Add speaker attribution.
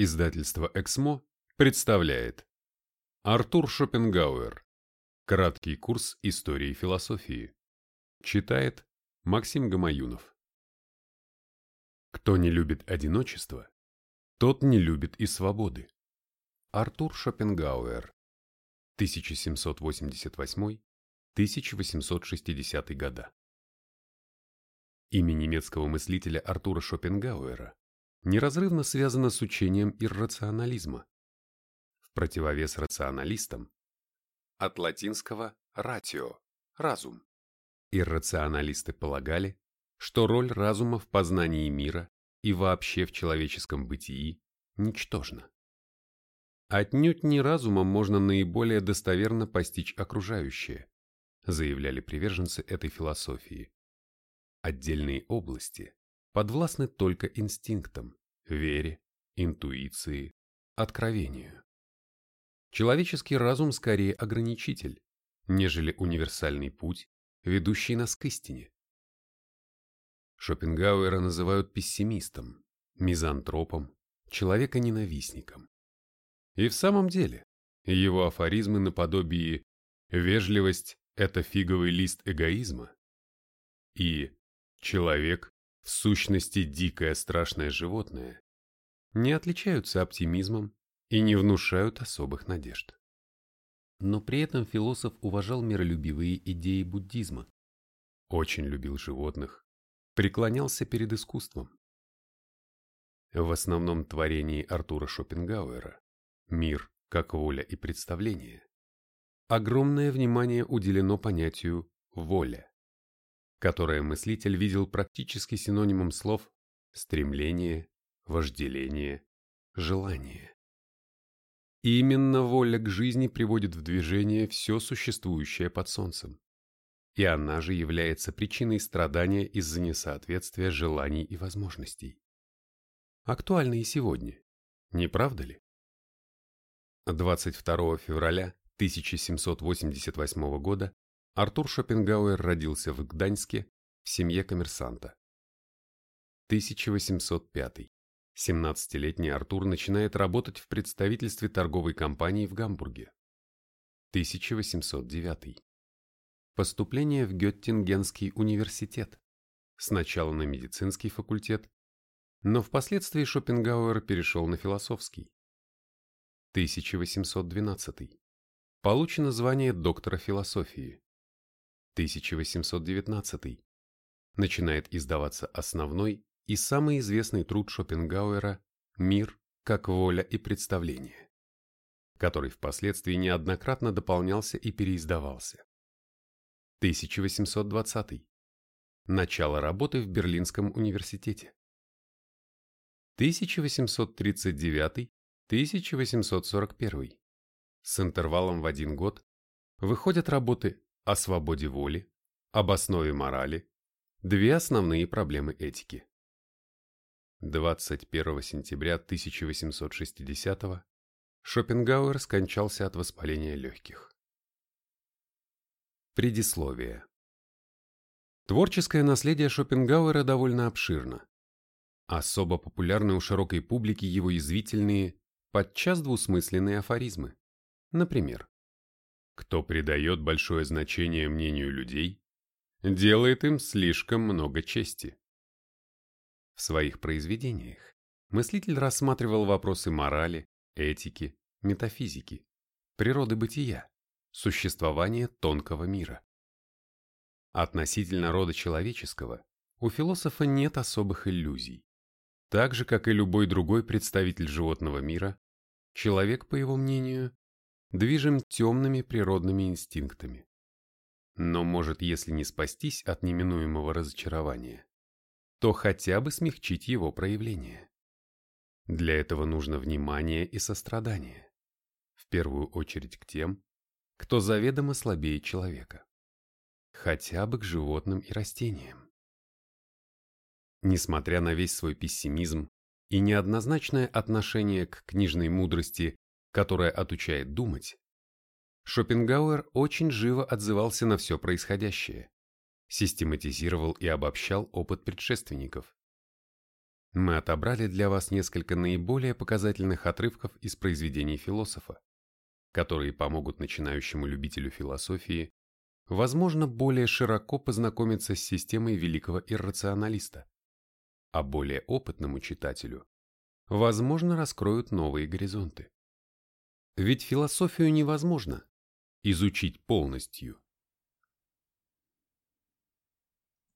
Speaker 1: Издательство «Эксмо» представляет. Артур Шопенгауэр. Краткий курс истории философии. Читает Максим Гамаюнов. Кто не любит одиночество, тот не любит и свободы. Артур Шопенгауэр. 1788-1860 года. Имя немецкого мыслителя Артура Шопенгауэра неразрывно связано с учением иррационализма. В противовес рационалистам от латинского «ratio» – разум. Иррационалисты полагали, что роль разума в познании мира и вообще в человеческом бытии ничтожна. Отнюдь не разумом можно наиболее достоверно постичь окружающее, заявляли приверженцы этой философии. Отдельные области подвластны только инстинктам, вере, интуиции, откровению. Человеческий разум скорее ограничитель, нежели универсальный путь, ведущий нас к истине. Шопенгауэра называют пессимистом, мизантропом, человеконенавистником. И в самом деле, его афоризмы наподобие «вежливость – это фиговый лист эгоизма» и «человек в сущности дикое страшное животное, не отличаются оптимизмом и не внушают особых надежд. Но при этом философ уважал миролюбивые идеи буддизма, очень любил животных, преклонялся перед искусством. В основном творении Артура Шопенгауэра «Мир как воля и представление» огромное внимание уделено понятию «воля» которое мыслитель видел практически синонимом слов «стремление», «вожделение», «желание». именно воля к жизни приводит в движение все существующее под солнцем. И она же является причиной страдания из-за несоответствия желаний и возможностей. Актуально и сегодня, не правда ли? 22 февраля 1788 года Артур Шопенгауэр родился в Гданьске в семье коммерсанта. 1805. 17-летний Артур начинает работать в представительстве торговой компании в Гамбурге. 1809. Поступление в Геттингенский университет. Сначала на медицинский факультет, но впоследствии Шопенгауэр перешел на философский. 1812. Получено звание доктора философии. 1819. Начинает издаваться основной и самый известный труд Шопенгауэра «Мир как воля и представление», который впоследствии неоднократно дополнялся и переиздавался. 1820. Начало работы в Берлинском университете. 1839-1841. С интервалом в один год выходят работы о свободе воли, об основе морали, две основные проблемы этики. 21 сентября 1860 Шопенгауэр скончался от воспаления легких. Предисловие. Творческое наследие Шопенгауэра довольно обширно. Особо популярны у широкой публики его язвительные, подчас двусмысленные афоризмы. Например, кто придает большое значение мнению людей, делает им слишком много чести. В своих произведениях мыслитель рассматривал вопросы морали, этики, метафизики, природы бытия, существования тонкого мира. Относительно рода человеческого у философа нет особых иллюзий. Так же, как и любой другой представитель животного мира, человек, по его мнению, движим темными природными инстинктами. Но может, если не спастись от неминуемого разочарования, то хотя бы смягчить его проявление. Для этого нужно внимание и сострадание, в первую очередь к тем, кто заведомо слабее человека, хотя бы к животным и растениям. Несмотря на весь свой пессимизм и неоднозначное отношение к книжной мудрости которая отучает думать, Шопенгауэр очень живо отзывался на все происходящее, систематизировал и обобщал опыт предшественников. мы отобрали для вас несколько наиболее показательных отрывков из произведений философа, которые помогут начинающему любителю философии, возможно, более широко познакомиться с системой великого иррационалиста, а более опытному читателю, возможно, раскроют новые горизонты. Ведь философию невозможно изучить полностью,